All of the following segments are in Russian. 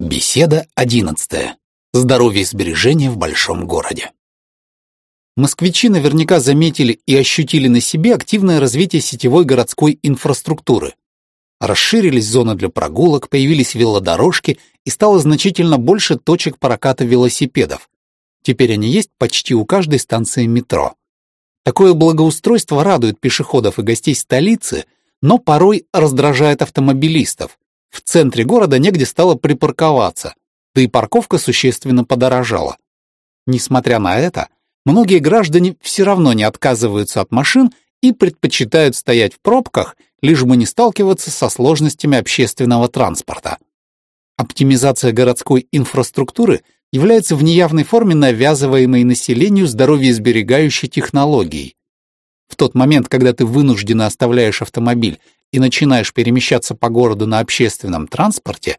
Беседа одиннадцатая. Здоровье и сбережения в большом городе. Москвичи наверняка заметили и ощутили на себе активное развитие сетевой городской инфраструктуры. Расширились зоны для прогулок, появились велодорожки и стало значительно больше точек проката велосипедов. Теперь они есть почти у каждой станции метро. Такое благоустройство радует пешеходов и гостей столицы, но порой раздражает автомобилистов, в центре города негде стало припарковаться, да и парковка существенно подорожала. Несмотря на это, многие граждане все равно не отказываются от машин и предпочитают стоять в пробках, лишь бы не сталкиваться со сложностями общественного транспорта. Оптимизация городской инфраструктуры является в неявной форме навязываемой населению здоровьесберегающей технологией. В тот момент, когда ты вынужденно оставляешь автомобиль и начинаешь перемещаться по городу на общественном транспорте,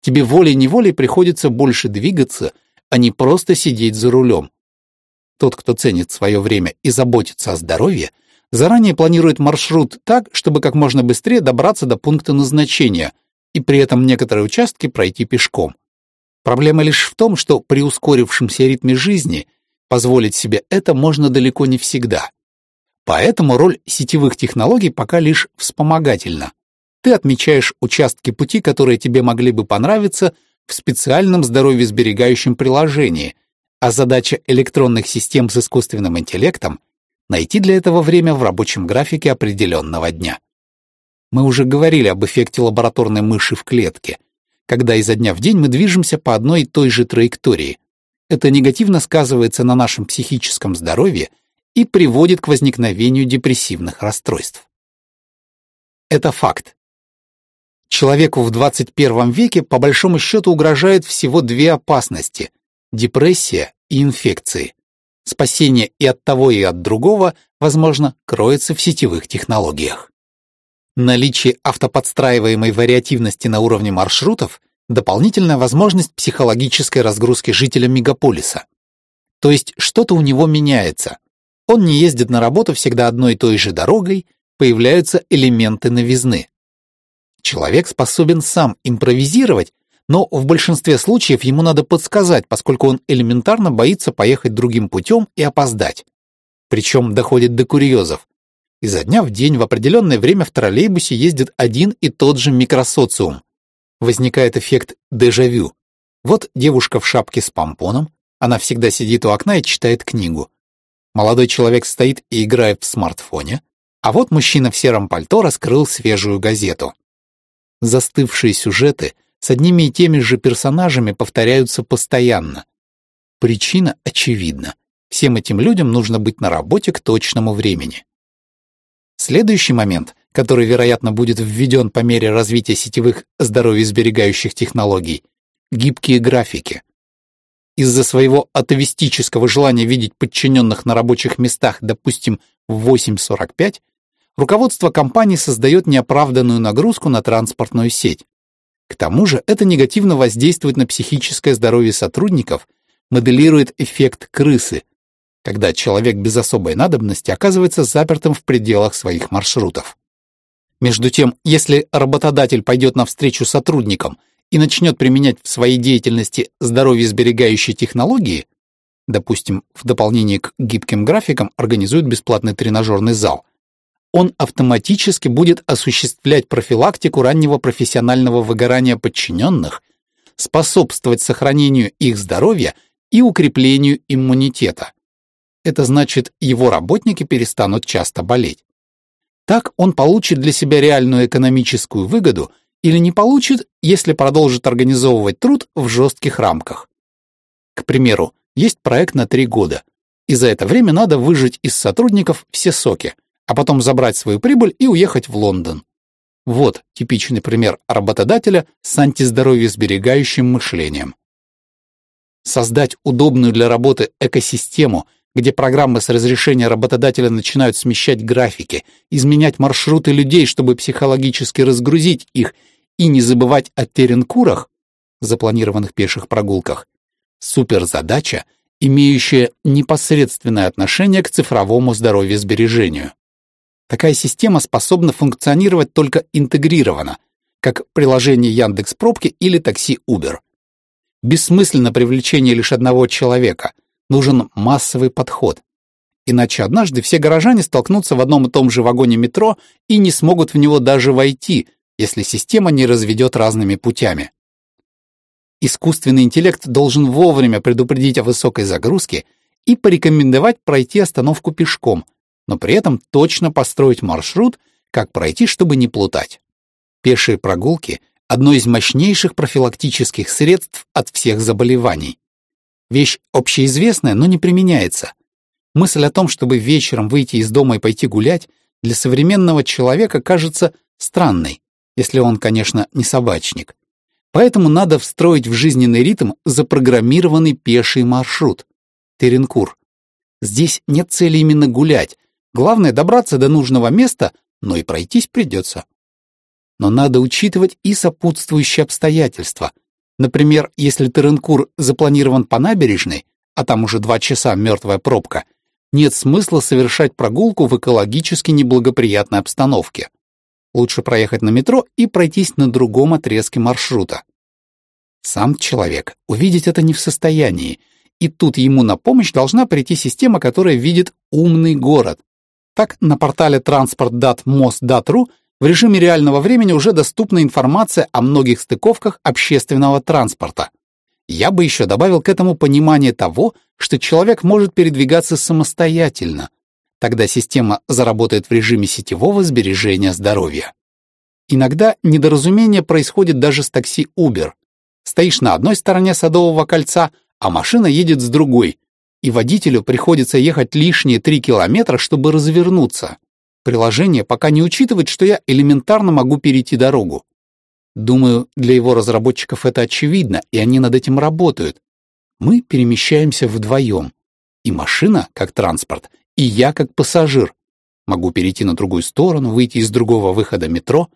тебе волей-неволей приходится больше двигаться, а не просто сидеть за рулем. Тот, кто ценит свое время и заботится о здоровье, заранее планирует маршрут так, чтобы как можно быстрее добраться до пункта назначения и при этом некоторые участки пройти пешком. Проблема лишь в том, что при ускорившемся ритме жизни позволить себе это можно далеко не всегда. Поэтому роль сетевых технологий пока лишь вспомогательна. Ты отмечаешь участки пути, которые тебе могли бы понравиться в специальном здоровьесберегающем приложении, а задача электронных систем с искусственным интеллектом — найти для этого время в рабочем графике определенного дня. Мы уже говорили об эффекте лабораторной мыши в клетке, когда изо дня в день мы движемся по одной и той же траектории. Это негативно сказывается на нашем психическом здоровье и приводит к возникновению депрессивных расстройств. Это факт. Человеку в 21 веке по большому счету угрожает всего две опасности – депрессия и инфекции. Спасение и от того, и от другого, возможно, кроется в сетевых технологиях. Наличие автоподстраиваемой вариативности на уровне маршрутов – дополнительная возможность психологической разгрузки жителя мегаполиса. То есть что-то у него меняется, он не ездит на работу всегда одной и той же дорогой, появляются элементы новизны. Человек способен сам импровизировать, но в большинстве случаев ему надо подсказать, поскольку он элементарно боится поехать другим путем и опоздать. Причем доходит до курьезов. Изо дня в день в определенное время в троллейбусе ездит один и тот же микросоциум. Возникает эффект дежавю. Вот девушка в шапке с помпоном, она всегда сидит у окна и читает книгу. Молодой человек стоит и играет в смартфоне, а вот мужчина в сером пальто раскрыл свежую газету. Застывшие сюжеты с одними и теми же персонажами повторяются постоянно. Причина очевидна. Всем этим людям нужно быть на работе к точному времени. Следующий момент, который, вероятно, будет введен по мере развития сетевых здоровьесберегающих технологий — гибкие графики из-за своего атовистического желания видеть подчиненных на рабочих местах, допустим, в 8.45, руководство компании создает неоправданную нагрузку на транспортную сеть. К тому же это негативно воздействует на психическое здоровье сотрудников, моделирует эффект крысы, когда человек без особой надобности оказывается запертым в пределах своих маршрутов. Между тем, если работодатель пойдет навстречу сотрудникам – и начнет применять в своей деятельности здоровье-сберегающие технологии, допустим, в дополнение к гибким графикам организует бесплатный тренажерный зал, он автоматически будет осуществлять профилактику раннего профессионального выгорания подчиненных, способствовать сохранению их здоровья и укреплению иммунитета. Это значит, его работники перестанут часто болеть. Так он получит для себя реальную экономическую выгоду или не получит, если продолжит организовывать труд в жестких рамках. К примеру, есть проект на три года, и за это время надо выжать из сотрудников все соки, а потом забрать свою прибыль и уехать в Лондон. Вот типичный пример работодателя с антиздоровьесберегающим мышлением. Создать удобную для работы экосистему – где программы с разрешения работодателя начинают смещать графики, изменять маршруты людей, чтобы психологически разгрузить их, и не забывать о теренкурах, запланированных пеших прогулках. Суперзадача, имеющая непосредственное отношение к цифровому здоровью-сбережению. Такая система способна функционировать только интегрированно, как приложение Яндекс Пробки или такси Uber. Бессмысленно привлечение лишь одного человека. Нужен массовый подход. Иначе однажды все горожане столкнутся в одном и том же вагоне метро и не смогут в него даже войти, если система не разведет разными путями. Искусственный интеллект должен вовремя предупредить о высокой загрузке и порекомендовать пройти остановку пешком, но при этом точно построить маршрут, как пройти, чтобы не плутать. Пешие прогулки – одно из мощнейших профилактических средств от всех заболеваний. Вещь общеизвестная, но не применяется. Мысль о том, чтобы вечером выйти из дома и пойти гулять, для современного человека кажется странной, если он, конечно, не собачник. Поэтому надо встроить в жизненный ритм запрограммированный пеший маршрут. Теренкур. Здесь нет цели именно гулять. Главное добраться до нужного места, но и пройтись придется. Но надо учитывать и сопутствующие обстоятельства. Например, если Теренкур запланирован по набережной, а там уже два часа мертвая пробка, нет смысла совершать прогулку в экологически неблагоприятной обстановке. Лучше проехать на метро и пройтись на другом отрезке маршрута. Сам человек увидеть это не в состоянии, и тут ему на помощь должна прийти система, которая видит умный город. Так, на портале transport.mos.ru в режиме реального времени уже доступна информация о многих стыковках общественного транспорта. Я бы еще добавил к этому понимание того, что человек может передвигаться самостоятельно. Тогда система заработает в режиме сетевого сбережения здоровья. Иногда недоразумение происходит даже с такси Uber. Стоишь на одной стороне Садового кольца, а машина едет с другой, и водителю приходится ехать лишние три километра, чтобы развернуться. Приложение пока не учитывает, что я элементарно могу перейти дорогу. Думаю, для его разработчиков это очевидно, и они над этим работают. Мы перемещаемся вдвоем. И машина, как транспорт, и я, как пассажир. Могу перейти на другую сторону, выйти из другого выхода метро.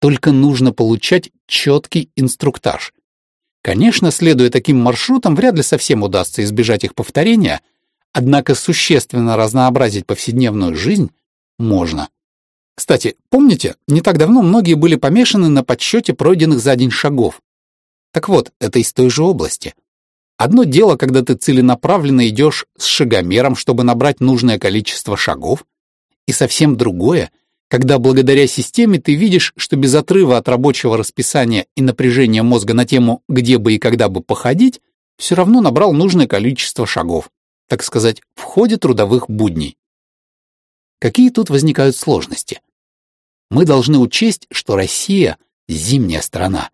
Только нужно получать четкий инструктаж. Конечно, следуя таким маршрутам, вряд ли совсем удастся избежать их повторения, однако существенно разнообразить повседневную жизнь можно. Кстати, помните, не так давно многие были помешаны на подсчете пройденных за день шагов. Так вот, это из той же области. Одно дело, когда ты целенаправленно идешь с шагомером, чтобы набрать нужное количество шагов, и совсем другое, когда благодаря системе ты видишь, что без отрыва от рабочего расписания и напряжения мозга на тему «где бы и когда бы походить», все равно набрал нужное количество шагов, так сказать, в ходе трудовых будней. Какие тут возникают сложности? Мы должны учесть, что Россия – зимняя страна.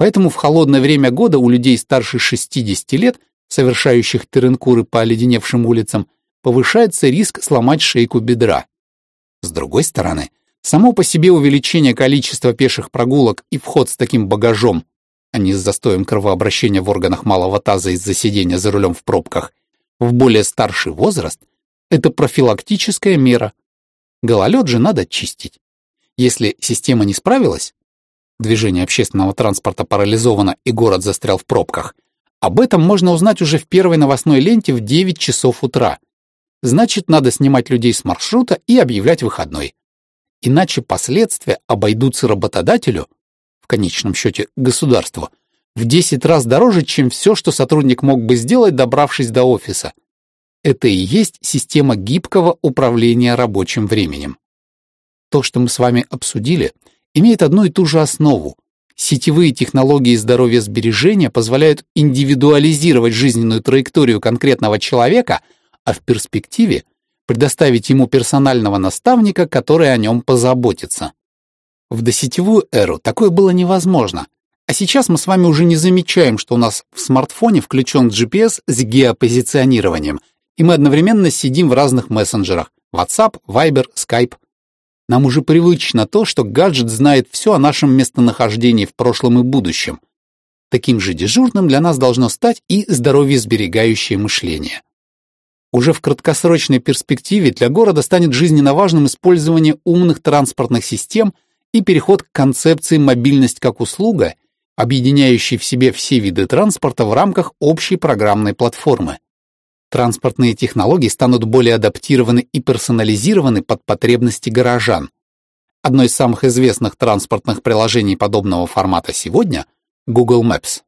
Поэтому в холодное время года у людей старше 60 лет, совершающих теренкуры по оледеневшим улицам, повышается риск сломать шейку бедра. С другой стороны, само по себе увеличение количества пеших прогулок и вход с таким багажом, а не с застоем кровообращения в органах малого таза из-за сидения за рулем в пробках, в более старший возраст – это профилактическая мера, Гололед же надо чистить. Если система не справилась, движение общественного транспорта парализовано и город застрял в пробках, об этом можно узнать уже в первой новостной ленте в 9 часов утра. Значит, надо снимать людей с маршрута и объявлять выходной. Иначе последствия обойдутся работодателю, в конечном счете государству, в 10 раз дороже, чем все, что сотрудник мог бы сделать, добравшись до офиса – это и есть система гибкого управления рабочим временем. То, что мы с вами обсудили, имеет одну и ту же основу. Сетевые технологии здоровья сбережения позволяют индивидуализировать жизненную траекторию конкретного человека, а в перспективе предоставить ему персонального наставника, который о нем позаботится. В досетевую эру такое было невозможно, а сейчас мы с вами уже не замечаем, что у нас в смартфоне включен GPS с геопозиционированием, и мы одновременно сидим в разных мессенджерах — WhatsApp, Viber, Skype. Нам уже привычно то, что гаджет знает все о нашем местонахождении в прошлом и будущем. Таким же дежурным для нас должно стать и здоровье-сберегающее мышление. Уже в краткосрочной перспективе для города станет жизненно важным использование умных транспортных систем и переход к концепции мобильность как услуга, объединяющей в себе все виды транспорта в рамках общей программной платформы. Транспортные технологии станут более адаптированы и персонализированы под потребности горожан. Одно из самых известных транспортных приложений подобного формата сегодня — Google Maps.